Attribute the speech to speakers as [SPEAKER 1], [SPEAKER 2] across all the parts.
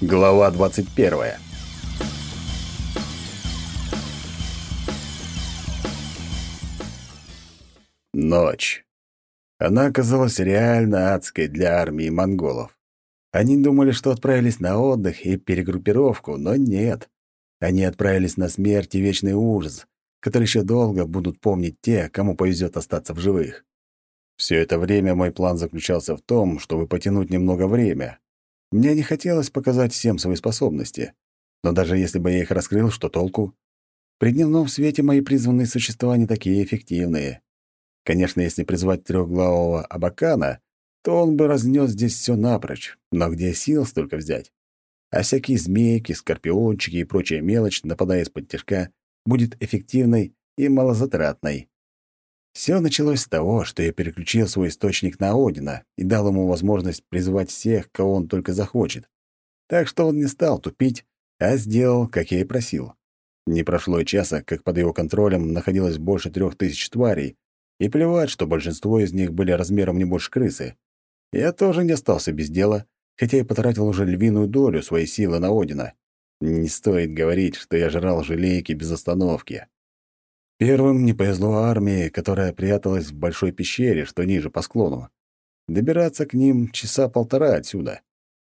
[SPEAKER 1] Глава 21. Ночь. Она оказалась реально адской для армии монголов. Они думали, что отправились на отдых и перегруппировку, но нет. Они отправились на смерть и вечный ужас, который еще долго будут помнить те, кому повезет остаться в живых. Все это время мой план заключался в том, чтобы потянуть немного время, мне не хотелось показать всем свои способности. Но даже если бы я их раскрыл, что толку? При дневном свете мои призванные существа не такие эффективные. Конечно, если призвать трехглавого Абакана, то он бы разнес здесь все напрочь. Но где сил столько взять? А всякие змейки, скорпиончики и прочая мелочь, нападая из-под тяжка, будет эффективной и малозатратной. Все началось с того, что я переключил свой источник на Одина и дал ему возможность призывать всех, кого он только захочет. Так что он не стал тупить, а сделал, как я и просил. Не прошло и часа, как под его контролем находилось больше трех тысяч тварей, и плевать, что большинство из них были размером не больше крысы. Я тоже не остался без дела, хотя и потратил уже львиную долю своей силы на Одина. Не стоит говорить, что я жрал желейки без остановки. Первым не повезло армии, которая пряталась в большой пещере, что ниже по склону. Добираться к ним часа полтора отсюда.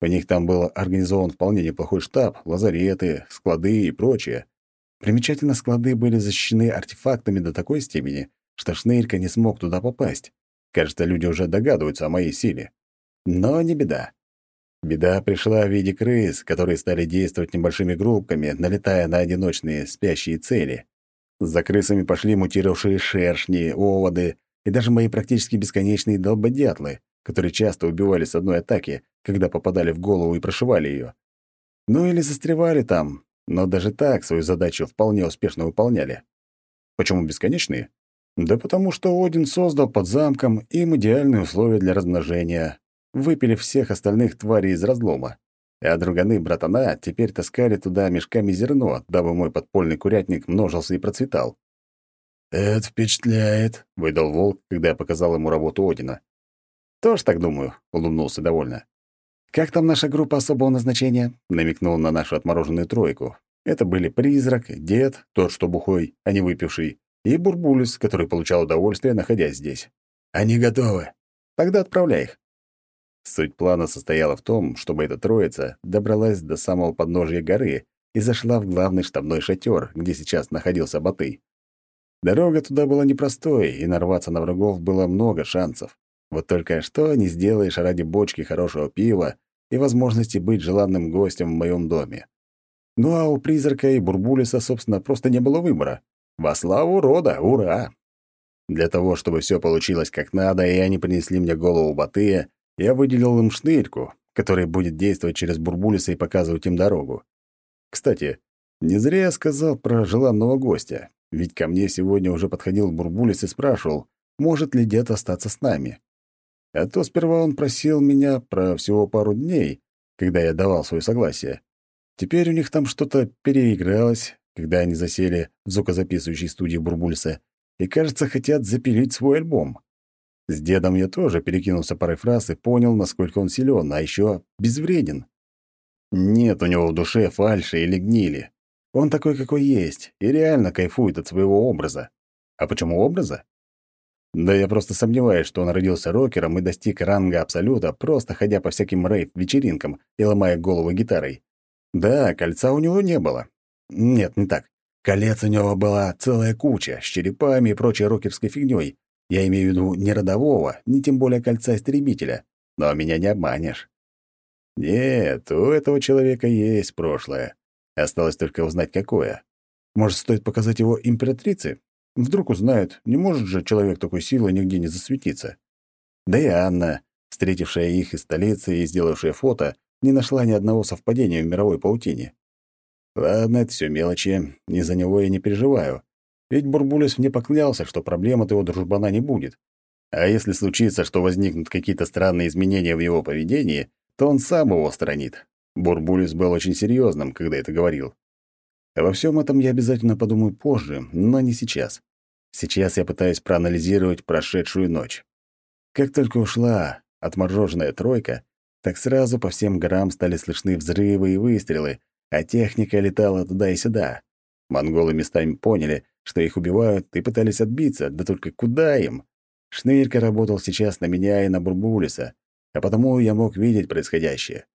[SPEAKER 1] У них там был организован вполне неплохой штаб, лазареты, склады и прочее. Примечательно, склады были защищены артефактами до такой степени, что Шнырька не смог туда попасть. Кажется, люди уже догадываются о моей силе. Но не беда. Беда пришла в виде крыс, которые стали действовать небольшими группками, налетая на одиночные спящие цели. За крысами пошли мутировавшие шершни, оводы и даже мои практически бесконечные долбодятлы, которые часто убивали с одной атаки, когда попадали в голову и прошивали ее. Ну или застревали там, но даже так свою задачу вполне успешно выполняли. Почему бесконечные? Да потому что Один создал под замком им идеальные условия для размножения, выпили всех остальных тварей из разлома а друганы братана теперь таскали туда мешками зерно, дабы мой подпольный курятник множился и процветал. «Это впечатляет», — выдал волк, когда я показал ему работу Одина. «Тоже так думаю», — улыбнулся довольно. «Как там наша группа особого назначения?» — намекнул на нашу отмороженную тройку. Это были призрак, дед, тот, что бухой, а не выпивший, и бурбулис, который получал удовольствие, находясь здесь. «Они готовы. Тогда отправляй их. Суть плана состояла в том, чтобы эта троица добралась до самого подножия горы и зашла в главный штабной шатер, где сейчас находился Батый. Дорога туда была непростой, и нарваться на врагов было много шансов. Вот только что не сделаешь ради бочки хорошего пива и возможности быть желанным гостем в моем доме. Ну а у призрака и Бурбулиса, собственно, просто не было выбора. Во славу рода, ура! Для того, чтобы все получилось как надо, и они принесли мне голову Батыя, я выделил им шнырьку, который будет действовать через Бурбулиса и показывать им дорогу. Кстати, не зря я сказал про желанного гостя, ведь ко мне сегодня уже подходил Бурбулис и спрашивал, может ли дед остаться с нами. А то сперва он просил меня про всего пару дней, когда я давал свое согласие. Теперь у них там что-то переигралось, когда они засели в звукозаписывающей студии Бурбулиса и, кажется, хотят запилить свой альбом. С дедом я тоже перекинулся парой фраз и понял, насколько он силен, а еще безвреден. Нет у него в душе фальши или гнили. Он такой, какой есть, и реально кайфует от своего образа. А почему образа? Да я просто сомневаюсь, что он родился рокером и достиг ранга Абсолюта, просто ходя по всяким рейв-вечеринкам и ломая голову гитарой. Да, кольца у него не было. Нет, не так. Колец у него была целая куча, с черепами и прочей рокерской фигней, я имею в виду не родового, ни тем более кольца истребителя. Но меня не обманешь. Нет, у этого человека есть прошлое. Осталось только узнать, какое. Может, стоит показать его императрице? Вдруг узнают, не может же человек такой силы нигде не засветиться. Да и Анна, встретившая их из столицы и сделавшая фото, не нашла ни одного совпадения в мировой паутине. Ладно, это все мелочи, из-за него я не переживаю. Ведь Бурбулис мне поклялся, что проблем от его дружбана не будет. А если случится, что возникнут какие-то странные изменения в его поведении, то он сам его сторонит. Бурбулис был очень серьезным, когда это говорил. Во всем этом я обязательно подумаю позже, но не сейчас. Сейчас я пытаюсь проанализировать прошедшую ночь. Как только ушла отмороженная тройка, так сразу по всем горам стали слышны взрывы и выстрелы, а техника летала туда и сюда. Монголы местами поняли, что их убивают, и пытались отбиться, да только куда им? Шнырька работал сейчас на меня и на Бурбулиса, а потому я мог видеть происходящее.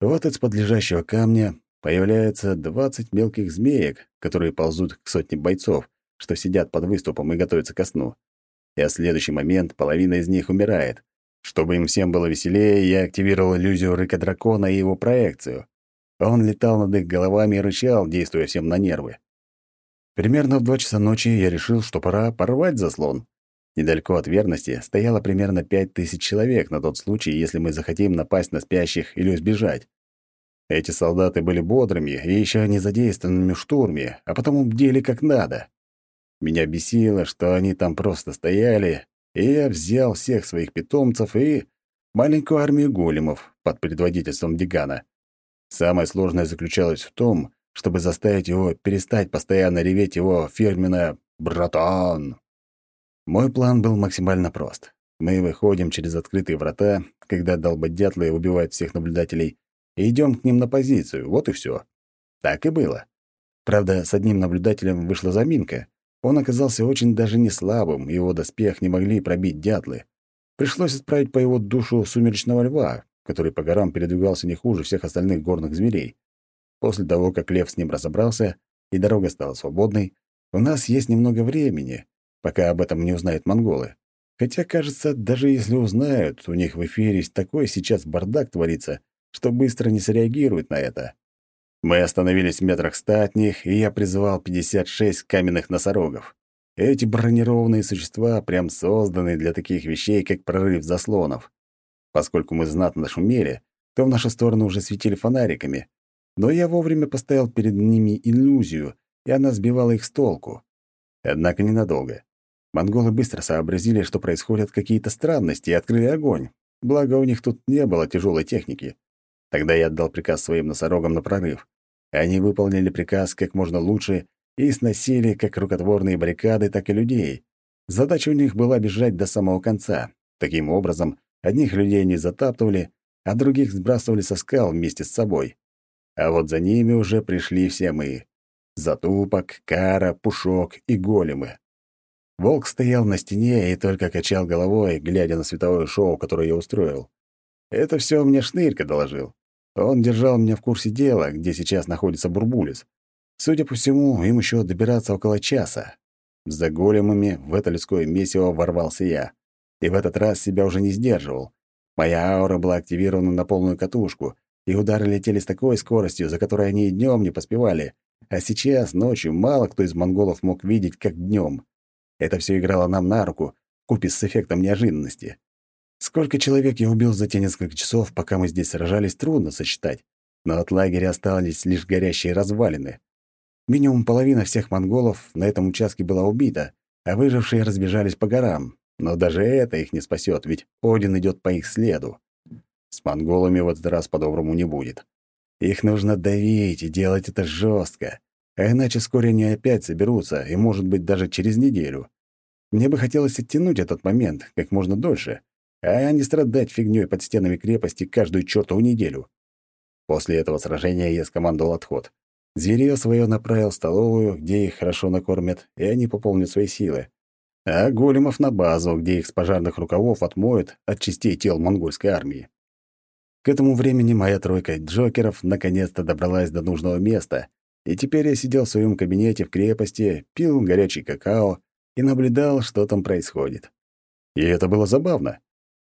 [SPEAKER 1] Вот из-под лежащего камня появляются двадцать мелких змеек, которые ползут к сотне бойцов, что сидят под выступом и готовятся ко сну. И в следующий момент половина из них умирает. Чтобы им всем было веселее, я активировал иллюзию рыка дракона и его проекцию. Он летал над их головами и рычал, действуя всем на нервы. Примерно в два часа ночи я решил, что пора порвать заслон. Недалеко от верности стояло примерно пять тысяч человек на тот случай, если мы захотим напасть на спящих или сбежать. Эти солдаты были бодрыми и еще не задействованными в штурме, а потому бдели как надо. Меня бесило, что они там просто стояли, и я взял всех своих питомцев и маленькую армию големов под предводительством Дигана. Самое сложное заключалось в том, чтобы заставить его перестать постоянно реветь его фирменное «братан». Мой план был максимально прост. Мы выходим через открытые врата, когда долбодятлы убивают всех наблюдателей, и идем к ним на позицию, вот и все. Так и было. Правда, с одним наблюдателем вышла заминка. Он оказался очень даже не слабым, его доспех не могли пробить дятлы. Пришлось отправить по его душу сумеречного льва, который по горам передвигался не хуже всех остальных горных зверей. После того, как лев с ним разобрался и дорога стала свободной, у нас есть немного времени, пока об этом не узнают монголы. Хотя, кажется, даже если узнают, у них в эфире такой сейчас бардак творится, что быстро не среагируют на это. Мы остановились в метрах ста от них, и я призывал 56 каменных носорогов. Эти бронированные существа прям созданы для таких вещей, как прорыв заслонов. Поскольку мы знатно шумели, то в нашу сторону уже светили фонариками. Но я вовремя поставил перед ними иллюзию, и она сбивала их с толку. Однако ненадолго. Монголы быстро сообразили, что происходят какие-то странности, и открыли огонь. Благо, у них тут не было тяжелой техники. Тогда я отдал приказ своим носорогам на прорыв. Они выполнили приказ как можно лучше и сносили как рукотворные баррикады, так и людей. Задача у них была бежать до самого конца. Таким образом, одних людей не затаптывали, а других сбрасывали со скал вместе с собой. А вот за ними уже пришли все мы. Затупок, Кара, Пушок и Големы. Волк стоял на стене и только качал головой, глядя на световое шоу, которое я устроил. Это все мне Шнырька доложил. Он держал меня в курсе дела, где сейчас находится Бурбулис. Судя по всему, им еще добираться около часа. За големами в это людское месиво ворвался я. И в этот раз себя уже не сдерживал. Моя аура была активирована на полную катушку, и удары летели с такой скоростью, за которой они и днем не поспевали. А сейчас, ночью, мало кто из монголов мог видеть, как днем. Это все играло нам на руку, купе с эффектом неожиданности. Сколько человек я убил за те несколько часов, пока мы здесь сражались, трудно сосчитать. Но от лагеря остались лишь горящие развалины. Минимум половина всех монголов на этом участке была убита, а выжившие разбежались по горам. Но даже это их не спасет, ведь Один идет по их следу. С монголами в этот раз по-доброму не будет. Их нужно давить и делать это жестко, а иначе вскоре они опять соберутся, и, может быть, даже через неделю. Мне бы хотелось оттянуть этот момент как можно дольше, а не страдать фигнёй под стенами крепости каждую чёртову неделю. После этого сражения я скомандовал отход. Зверьё своё направил в столовую, где их хорошо накормят, и они пополнят свои силы. А големов на базу, где их с пожарных рукавов отмоют от частей тел монгольской армии. К этому времени моя тройка джокеров наконец-то добралась до нужного места, и теперь я сидел в своем кабинете в крепости, пил горячий какао и наблюдал, что там происходит. И это было забавно.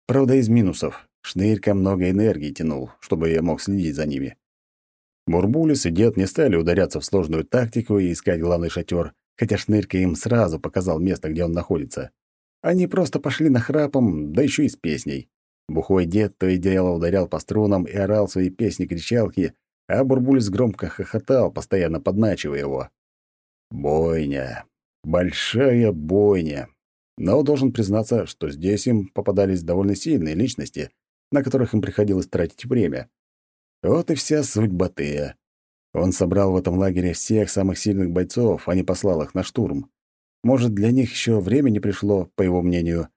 [SPEAKER 1] Правда, из минусов. Шнырька много энергии тянул, чтобы я мог следить за ними. Бурбулис и дед не стали ударяться в сложную тактику и искать главный шатер, хотя Шнырька им сразу показал место, где он находится. Они просто пошли на храпом, да еще и с песней. Бухой дед то и дело ударял по струнам и орал свои песни-кричалки, а Бурбулис громко хохотал, постоянно подначивая его. Бойня. Большая бойня. Но должен признаться, что здесь им попадались довольно сильные личности, на которых им приходилось тратить время. Вот и вся суть Батыя. Он собрал в этом лагере всех самых сильных бойцов, а не послал их на штурм. Может, для них еще время не пришло, по его мнению.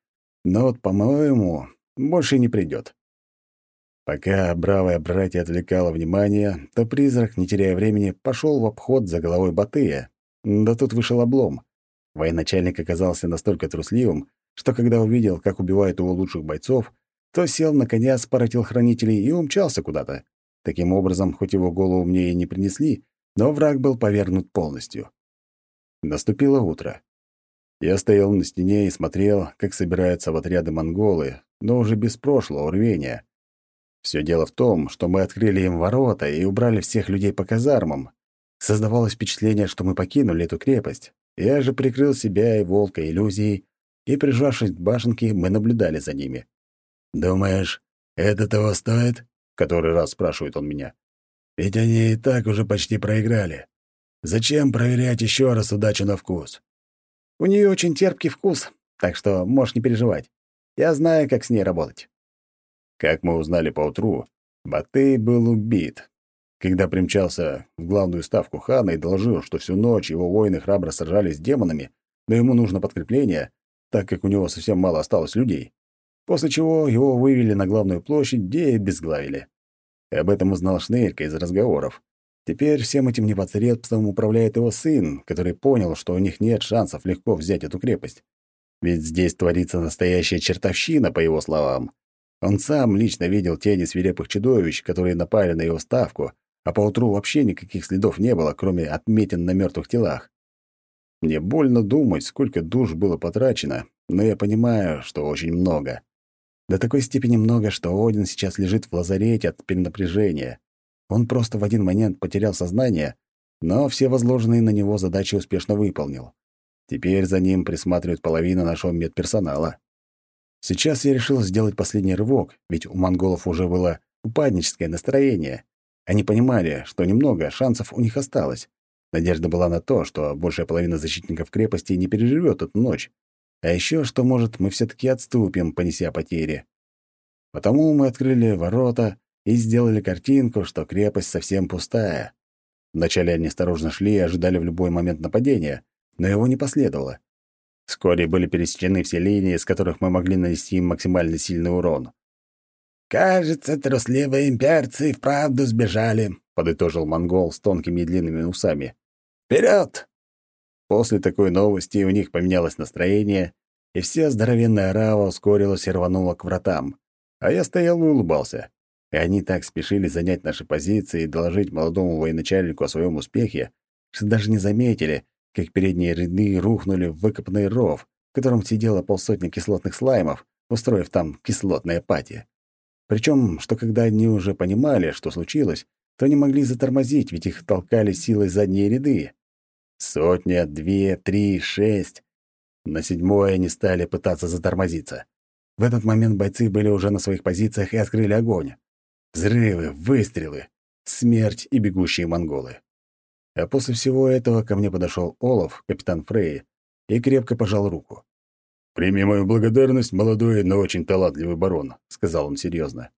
[SPEAKER 1] Но вот, по-моему, больше не придет. Пока бравое братья отвлекало внимание, то призрак, не теряя времени, пошел в обход за головой Батыя. Да тут вышел облом. Военачальник оказался настолько трусливым, что когда увидел, как убивают его лучших бойцов, то сел на коня с пары телохранителей и умчался куда-то. Таким образом, хоть его голову мне и не принесли, но враг был повергнут полностью. Наступило утро. Я стоял на стене и смотрел, как собираются в отряды монголы, но уже без прошлого рвения. Все дело в том, что мы открыли им ворота и убрали всех людей по казармам. Создавалось впечатление, что мы покинули эту крепость. Я же прикрыл себя и волка иллюзией, и, прижавшись к башенке, мы наблюдали за ними. «Думаешь, это того стоит?» — который раз спрашивает он меня. «Ведь они и так уже почти проиграли. Зачем проверять еще раз удачу на вкус?» «У нее очень терпкий вкус, так что можешь не переживать. Я знаю, как с ней работать». Как мы узнали поутру, Батый был убит. Когда примчался в главную ставку хана и доложил, что всю ночь его воины храбро сражались с демонами, но ему нужно подкрепление, так как у него совсем мало осталось людей. После чего его вывели на главную площадь, где и обезглавили. Об этом узнал Шнырька из разговоров. Теперь всем этим непосредством управляет его сын, который понял, что у них нет шансов легко взять эту крепость. Ведь здесь творится настоящая чертовщина, по его словам. Он сам лично видел тени свирепых чудовищ, которые напали на его ставку, а поутру вообще никаких следов не было, кроме отметин на мертвых телах. Мне больно думать, сколько душ было потрачено, но я понимаю, что очень много. До такой степени много, что Один сейчас лежит в лазарете от перенапряжения. Он просто в один момент потерял сознание, но все возложенные на него задачи успешно выполнил. Теперь за ним присматривает половина нашего медперсонала. Сейчас я решил сделать последний рывок, ведь у монголов уже было упадническое настроение. Они понимали, что немного шансов у них осталось. Надежда была на то, что большая половина защитников крепости не переживет эту ночь. А еще, что, может, мы все таки отступим, понеся потери. Потому мы открыли ворота и сделали картинку, что крепость совсем пустая. Вначале они осторожно шли и ожидали в любой момент нападения, но его не последовало. Вскоре были пересечены все линии, с которых мы могли нанести им максимально сильный урон. «Кажется, трусливые имперцы вправду сбежали», — подытожил монгол с тонкими и длинными усами. «Вперед!» После такой новости у них поменялось настроение, и вся здоровенная рава ускорилась и рванула к вратам. А я стоял и улыбался. И они так спешили занять наши позиции и доложить молодому военачальнику о своем успехе, что даже не заметили, как передние ряды рухнули в выкопанный ров, в котором сидело полсотни кислотных слаймов, устроив там кислотное пати. Причем, что когда они уже понимали, что случилось, то не могли затормозить, ведь их толкали силой задние ряды. Сотня, две, три, шесть. На седьмое они стали пытаться затормозиться. В этот момент бойцы были уже на своих позициях и открыли огонь. Взрывы, выстрелы, смерть и бегущие монголы. А после всего этого ко мне подошел Олаф, капитан Фрей, и крепко пожал руку. «Прими мою благодарность, молодой, но очень талантливый барон», — сказал он серьезно.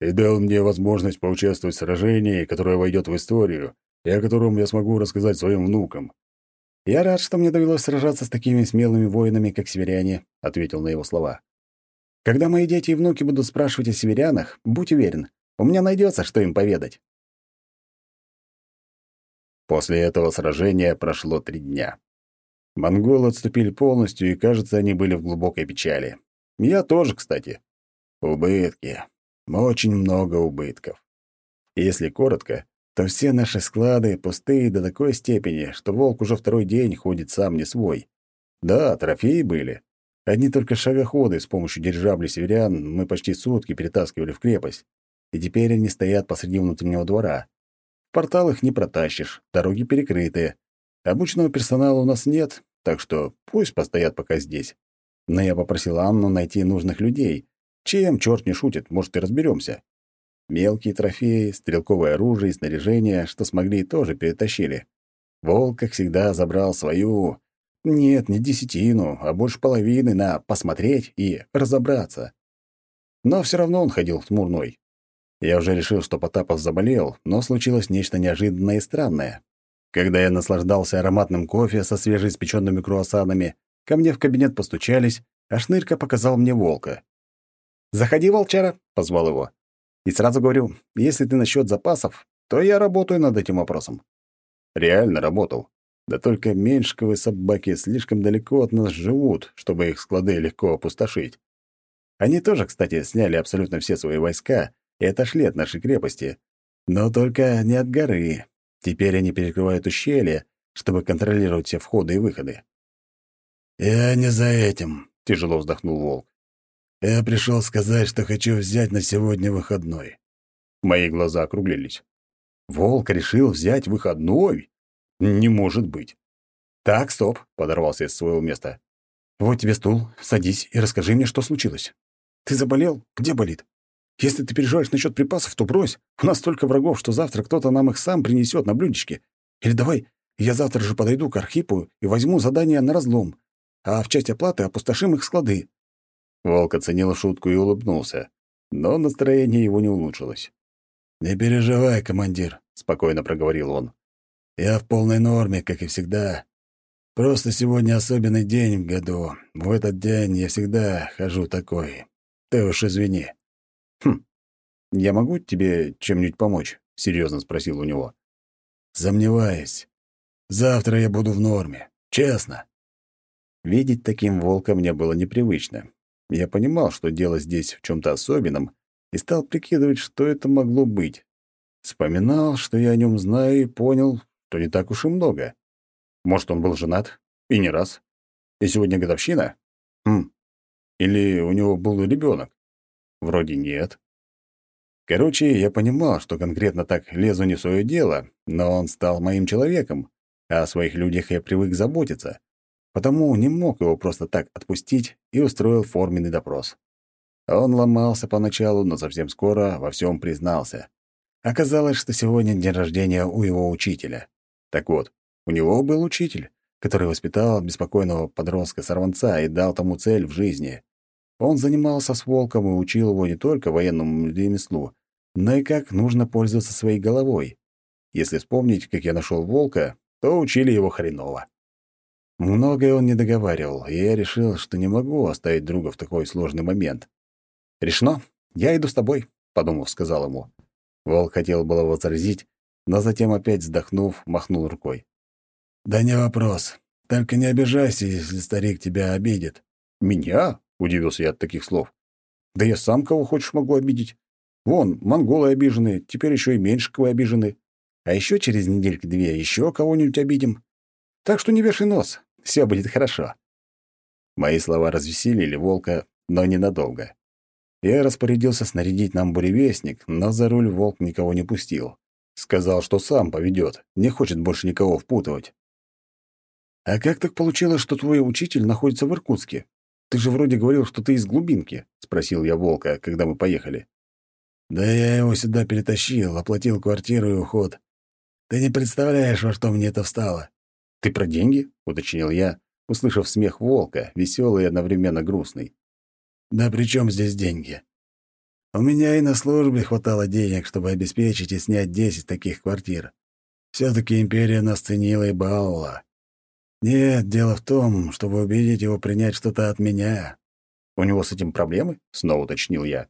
[SPEAKER 1] «И дал мне возможность поучаствовать в сражении, которое войдет в историю, и о котором я смогу рассказать своим внукам». «Я рад, что мне довелось сражаться с такими смелыми воинами, как северяне», — ответил на его слова. «Когда мои дети и внуки будут спрашивать о северянах, будь уверен, у меня найдется, что им поведать». После этого сражения прошло три дня. Монголы отступили полностью, и, кажется, они были в глубокой печали. Я тоже, кстати. Убытки. Очень много убытков. Если коротко, то все наши склады пустые до такой степени, что волк уже второй день ходит сам не свой. Да, трофеи были. Одни только шагоходы с помощью дирижаблей северян мы почти сутки перетаскивали в крепость. И теперь они стоят посреди внутреннего двора. Портал их не протащишь, дороги перекрыты. Обычного персонала у нас нет, так что пусть постоят пока здесь. Но я попросил Анну найти нужных людей. Чем черт не шутит, может, и разберемся. Мелкие трофеи, стрелковое оружие и снаряжение, что смогли, тоже перетащили. Волк, как всегда, забрал свою... Нет, не десятину, а больше половины на посмотреть и разобраться. Но все равно он ходил хмурной. Я уже решил, что Потапов заболел, но случилось нечто неожиданное и странное. Когда я наслаждался ароматным кофе со свежеиспеченными круассанами, ко мне в кабинет постучались, а Шнырька показал мне волка. «Заходи, волчара», — позвал его. И сразу говорю, если ты насчет запасов, то я работаю над этим вопросом. Реально работал. Да только меньшковые собаки слишком далеко от нас живут, чтобы их склады легко опустошить. Они тоже, кстати, сняли абсолютно все свои войска и отошли от нашей крепости. Но только не от горы. Теперь они перекрывают ущелье, чтобы контролировать все входы и выходы.
[SPEAKER 2] «Я не за этим», — тяжело вздохнул Волк. «Я пришел сказать, что хочу взять на сегодня выходной».
[SPEAKER 1] Мои глаза округлились. «Волк решил взять выходной? Не может быть!» «Так, стоп», — подорвался из своего места. «Вот тебе стул, садись и расскажи мне, что случилось. Ты заболел? Где болит? Если ты переживаешь насчет припасов, то брось. У нас столько врагов, что завтра кто-то нам их сам принесет на блюдечке. Или давай, я завтра же подойду к Архипу и возьму задание на разлом а в часть оплаты опустошим их склады». Волк оценил шутку и улыбнулся, но настроение его не улучшилось.
[SPEAKER 2] «Не переживай, командир», — спокойно проговорил он. «Я в полной норме, как и всегда. Просто сегодня особенный день в году. В этот день я всегда хожу такой. Ты уж извини».
[SPEAKER 1] «Хм, я могу тебе чем-нибудь помочь?» — серьезно спросил у него.
[SPEAKER 2] «Сомневаюсь. Завтра я буду в норме. Честно».
[SPEAKER 1] Видеть таким волка мне было непривычно. Я понимал, что дело здесь в чем то особенном, и стал прикидывать, что это могло быть. Вспоминал, что я о нем знаю, и понял, что не так уж и много. Может, он был женат? И не раз. И сегодня годовщина? Хм. Или у него был ребенок? Вроде нет. Короче, я понимал, что конкретно так лезу не свое дело, но он стал моим человеком, а о своих людях я привык заботиться потому не мог его просто так отпустить и устроил форменный допрос. Он ломался поначалу, но совсем скоро во всем признался. Оказалось, что сегодня день рождения у его учителя. Так вот, у него был учитель, который воспитал беспокойного подростка-сорванца и дал тому цель в жизни. Он занимался с волком и учил его не только военному ремеслу, но и как нужно пользоваться своей головой. Если вспомнить, как я нашел волка, то учили его хреново. Многое он не договаривал, и я решил, что не могу оставить друга в такой сложный момент. «Решено. Я иду с тобой», — подумав, сказал ему. Волк хотел было возразить, но затем опять вздохнув, махнул рукой.
[SPEAKER 2] «Да не вопрос. Только не обижайся, если старик тебя обидит».
[SPEAKER 1] «Меня?» — удивился я от таких слов. «Да я сам кого хочешь могу обидеть. Вон, монголы обижены, теперь еще и Меньшиковы обижены. А еще через недельки-две еще кого-нибудь обидим. Так что не вешай нос, все будет хорошо». Мои слова развеселили волка, но ненадолго. Я распорядился снарядить нам буревестник, но за руль волк никого не пустил. Сказал, что сам поведет, не хочет больше никого впутывать. «А как так получилось, что твой учитель находится в Иркутске? Ты же вроде говорил, что ты из глубинки», — спросил я волка, когда мы поехали.
[SPEAKER 2] «Да я его сюда перетащил, оплатил квартиру и уход. Ты не представляешь, во что мне это встало.
[SPEAKER 1] «Ты про деньги?» — уточнил я, услышав смех волка, веселый и одновременно грустный.
[SPEAKER 2] «Да при чем здесь деньги? У меня и на службе хватало денег, чтобы обеспечить и снять десять таких квартир. все таки империя нас ценила и баловала. Нет, дело в том, чтобы убедить его принять что-то от меня.
[SPEAKER 1] У него с этим проблемы? Снова уточнил я.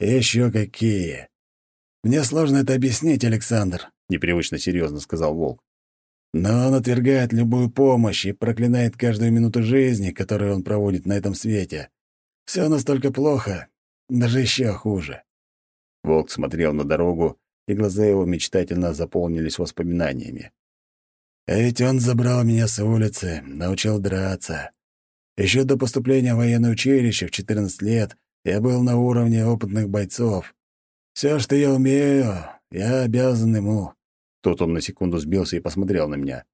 [SPEAKER 2] Еще какие. Мне сложно это объяснить, Александр, непривычно серьезно сказал Волк. Но он отвергает любую помощь и проклинает каждую минуту жизни, которую он проводит на этом свете. Все настолько плохо, даже еще хуже.
[SPEAKER 1] Волк смотрел на дорогу, и глаза его мечтательно заполнились воспоминаниями.
[SPEAKER 2] А ведь он забрал меня с улицы, научил драться. Еще до поступления в военное училище в 14 лет я был на уровне опытных бойцов. Все, что я умею, я обязан ему.
[SPEAKER 1] Тут он на секунду сбился и посмотрел на меня.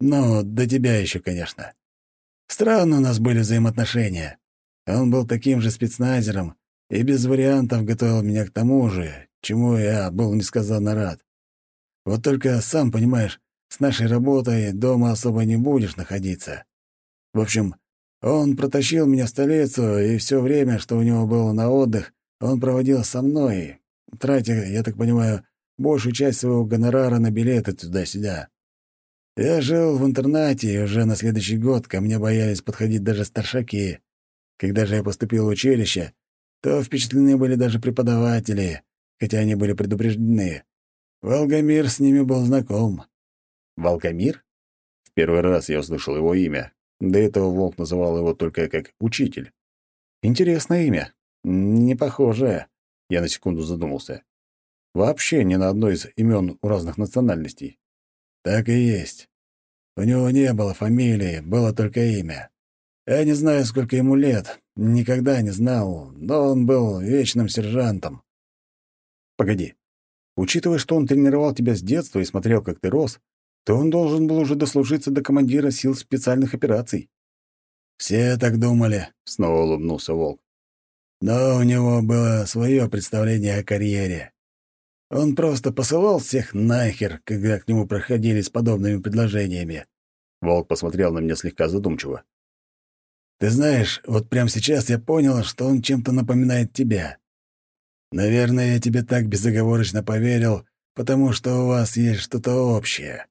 [SPEAKER 2] «Ну, до тебя еще, конечно. Странно у нас были взаимоотношения. Он был таким же спецназером и без вариантов готовил меня к тому же, чему я был несказанно рад. Вот только, сам понимаешь, с нашей работой дома особо не будешь находиться. В общем, он протащил меня в столицу, и все время, что у него было на отдых, он проводил со мной, тратя, я так понимаю, большую часть своего гонорара на билеты туда-сюда. Я жил в интернате, и уже на следующий год ко мне боялись подходить даже старшаки. Когда же я поступил в училище, то впечатлены были даже преподаватели, хотя они были предупреждены. Волгомир с ними был знаком.
[SPEAKER 1] Волгомир? В первый раз я услышал его имя. До этого Волк называл его только как «учитель». Интересное имя. Не похожее. Я на секунду задумался. Вообще ни на одно из имен у разных национальностей.
[SPEAKER 2] Так и есть. У него не было фамилии, было только имя. Я не знаю, сколько ему лет, никогда не знал, но он был вечным сержантом.
[SPEAKER 1] Погоди. Учитывая, что он тренировал тебя с детства и смотрел, как ты рос, то он должен был уже дослужиться до командира сил специальных операций.
[SPEAKER 2] «Все так думали», — снова улыбнулся Волк. «Но у него было свое представление о карьере. Он просто посылал всех нахер, когда к нему проходили с подобными предложениями».
[SPEAKER 1] Волк посмотрел на меня слегка задумчиво.
[SPEAKER 2] «Ты знаешь, вот прямо сейчас я понял, что он чем-то напоминает тебя. Наверное, я тебе так безоговорочно поверил, потому что у вас есть что-то общее.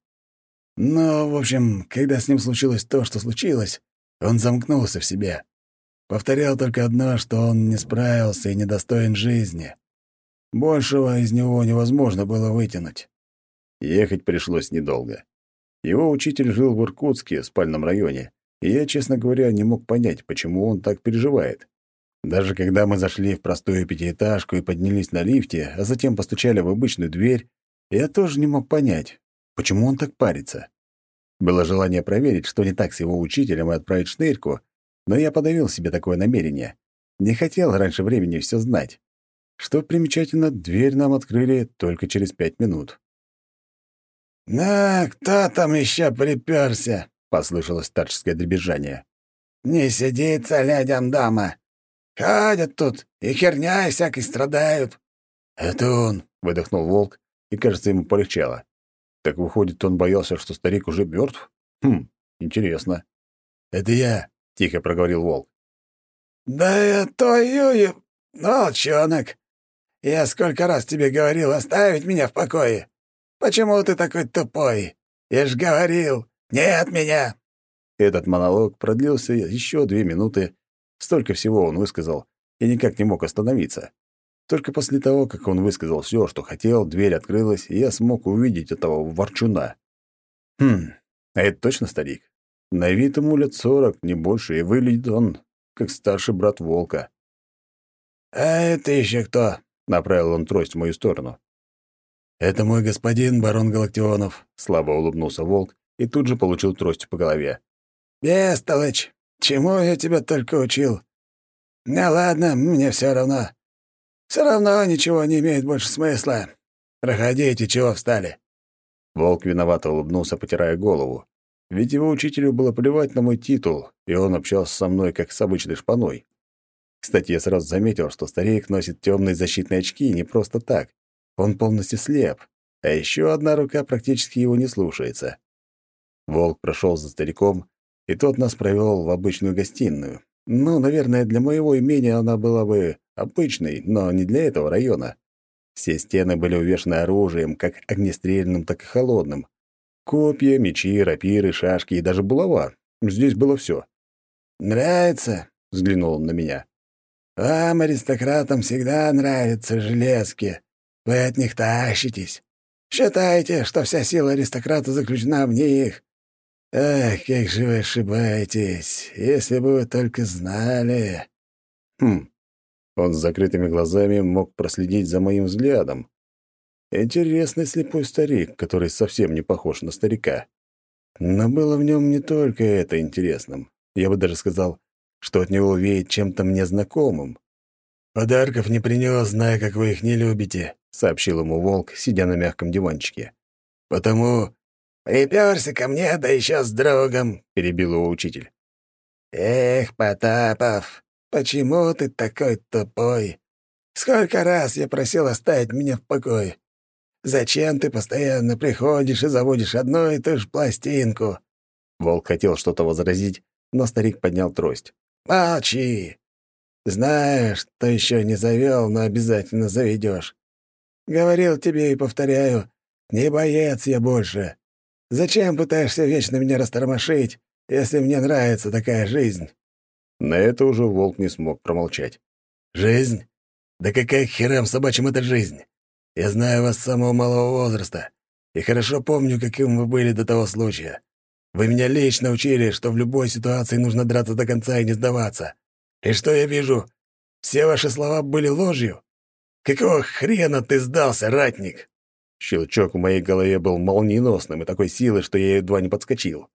[SPEAKER 2] Но, в общем, когда с ним случилось то, что случилось, он замкнулся в себе. Повторял только одно, что он не справился и недостоин жизни. Большего из него невозможно было вытянуть.
[SPEAKER 1] Ехать пришлось недолго. Его учитель жил в Иркутске, в спальном районе, и я, честно говоря, не мог понять, почему он так переживает. Даже когда мы зашли в простую пятиэтажку и поднялись на лифте, а затем постучали в обычную дверь, я тоже не мог понять, почему он так парится. Было желание проверить, что не так с его учителем и отправить шнырьку, но я подавил себе такое намерение. Не хотел раньше времени все знать. Что примечательно, дверь нам открыли только через пять минут.
[SPEAKER 2] «На, кто там еще приперся?» — послышалось старческое дребезжание. «Не сидится лядям дама. Ходят тут и херня всякой страдают».
[SPEAKER 1] «Это он», — выдохнул волк, и, кажется, ему полегчало. Так выходит, он боялся, что старик уже мертв? Хм, интересно.
[SPEAKER 2] «Это я», —
[SPEAKER 1] тихо проговорил волк.
[SPEAKER 2] «Да я твою... волчонок! Я сколько раз тебе говорил оставить меня в покое. Почему ты такой тупой? Я ж говорил, нет меня!»
[SPEAKER 1] Этот монолог продлился еще две минуты. Столько всего он высказал и никак не мог остановиться. Только после того, как он высказал все, что хотел, дверь открылась, и я смог увидеть этого ворчуна. Хм, а это точно старик? На вид ему лет сорок, не больше, и выглядит он, как старший брат волка.
[SPEAKER 2] «А это еще кто?» — направил он трость в мою сторону.
[SPEAKER 1] «Это мой господин, барон Галактионов», — слабо улыбнулся волк и тут же получил трость по голове.
[SPEAKER 2] «Бестолочь! Чему я тебя только учил? Ну ладно, мне все равно. Все равно ничего не имеет больше смысла. Проходите, чего встали?»
[SPEAKER 1] Волк виновато улыбнулся, потирая голову. Ведь его учителю было плевать на мой титул, и он общался со мной как с обычной шпаной. Кстати, я сразу заметил, что старик носит темные защитные очки не просто так. Он полностью слеп, а еще одна рука практически его не слушается. Волк прошел за стариком, и тот нас провел в обычную гостиную. Ну, наверное, для моего имения она была бы обычный, но не для этого района. Все стены были увешаны оружием, как огнестрельным, так и холодным. Копья, мечи, рапиры, шашки и даже булава. Здесь было все.
[SPEAKER 2] «Нравится?» — взглянул он на меня. «Вам, аристократам, всегда нравятся железки. Вы от них тащитесь. Считаете, что вся сила аристократа заключена в них. Эх, как же вы ошибаетесь, если бы вы только знали».
[SPEAKER 1] Хм, он с закрытыми глазами мог проследить за моим взглядом. Интересный слепой старик, который совсем не похож на старика. Но было в нем не только это интересным. Я бы даже сказал, что от него веет чем-то мне знакомым.
[SPEAKER 2] «Подарков не принес, зная, как вы их не любите», — сообщил ему волк, сидя на мягком диванчике. «Потому...» «Припёрся ко мне, да еще с другом», — перебил его учитель. «Эх, Потапов, «Почему ты такой тупой? Сколько раз я просил оставить меня в покое? Зачем ты постоянно приходишь и заводишь одну и ту же пластинку?»
[SPEAKER 1] Волк хотел что-то возразить, но старик поднял трость.
[SPEAKER 2] «Молчи! Знаешь, что еще не завел, но обязательно заведешь. Говорил тебе и повторяю, не боец я больше. Зачем пытаешься вечно меня растормошить, если мне нравится такая жизнь?»
[SPEAKER 1] На это уже волк не смог промолчать.
[SPEAKER 2] Жизнь? Да какая херам собачьим эта жизнь? Я знаю вас с самого малого возраста и хорошо помню, каким вы были до того случая. Вы меня лично учили, что в любой ситуации нужно драться до конца и не сдаваться. И что я вижу? Все ваши слова были ложью? Какого хрена ты сдался, ратник?»
[SPEAKER 1] Щелчок в моей голове был молниеносным и такой силы, что я едва не подскочил.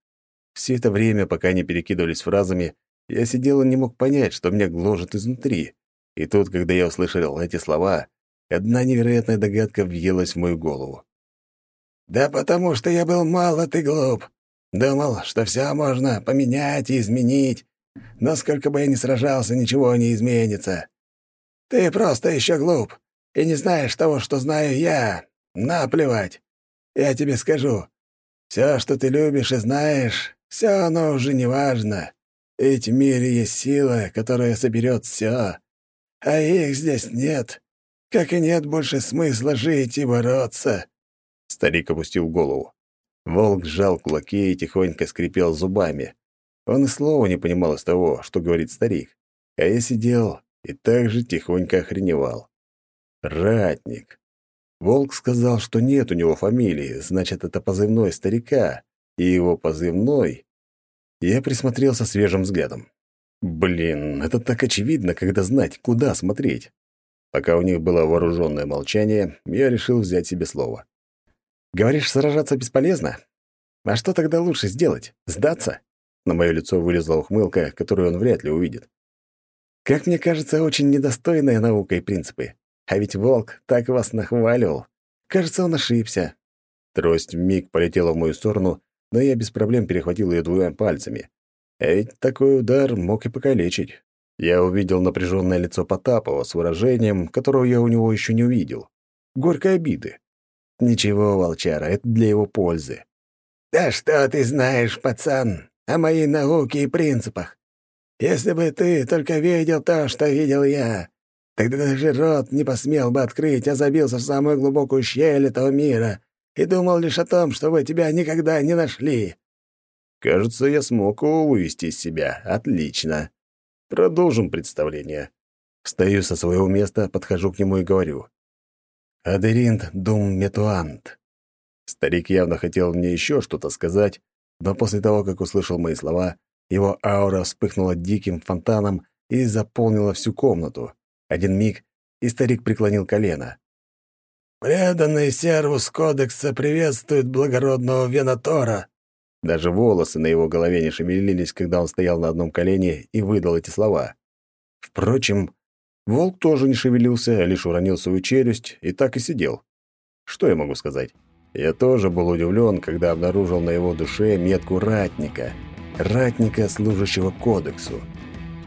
[SPEAKER 1] Все это время, пока они перекидывались фразами, я сидел и не мог понять, что меня гложет изнутри. И тут, когда я услышал эти слова, одна невероятная догадка въелась в мою голову.
[SPEAKER 2] «Да потому что я был мало ты глуп. Думал, что все можно поменять и изменить. Но сколько бы я ни сражался, ничего не изменится. Ты просто еще глуп и не знаешь того, что знаю я. Наплевать. Я тебе скажу. Все, что ты любишь и знаешь, все оно уже не важно. Ведь в мире есть сила, которая соберет все. А их здесь нет. Как и нет больше смысла жить и бороться.
[SPEAKER 1] Старик опустил голову. Волк сжал кулаки и тихонько скрипел зубами. Он и слова не понимал из того, что говорит старик. А я сидел и также тихонько охреневал. Ратник. Волк сказал, что нет у него фамилии, значит, это позывной старика, и его позывной... Я присмотрелся свежим взглядом. Блин, это так очевидно, когда знать, куда смотреть. Пока у них было вооруженное молчание, я решил взять себе слово. «Говоришь, сражаться бесполезно? А что тогда лучше сделать? Сдаться?» На мое лицо вылезла ухмылка, которую он вряд ли увидит. «Как мне кажется, очень недостойная наука и принципы. А ведь волк так вас нахваливал. Кажется, он ошибся. Трость вмиг полетела в мою сторону, но я без проблем перехватил ее двумя пальцами. А ведь такой удар мог и покалечить. Я увидел напряженное лицо Потапова с выражением, которого я у него еще не увидел. Горькой обиды. Ничего, волчара, это для его пользы.
[SPEAKER 2] «Да что ты знаешь, пацан, о моей науке и принципах? Если бы ты только видел то, что видел я, Тогда даже рот не посмел бы открыть, а забился в самую глубокую щель этого мира и думал лишь о том, что вы тебя никогда не нашли.
[SPEAKER 1] Кажется, я смог его вывести из себя. Отлично. Продолжим представление. Встаю со своего места, подхожу к нему и говорю. «Адеринт дум метуант». Старик явно хотел мне еще что-то сказать, но после того, как услышал мои слова, его аура вспыхнула диким фонтаном и заполнила всю комнату. Один миг, и старик преклонил колено.
[SPEAKER 2] «Преданный сервус кодекса приветствует благородного Венатора!»
[SPEAKER 1] Даже волосы на его голове не шевелились, когда он стоял на одном колене и выдал эти слова. Впрочем, волк тоже не шевелился, лишь уронил свою челюсть и так и сидел. Что я могу сказать? Я тоже был удивлен, когда обнаружил на его душе метку ратника. Ратника, служащего кодексу.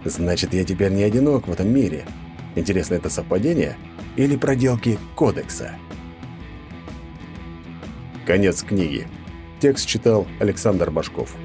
[SPEAKER 1] Значит, я теперь не одинок в этом мире. Интересно, это совпадение или проделки кодекса? Конец книги. Текст читал Александр Башков.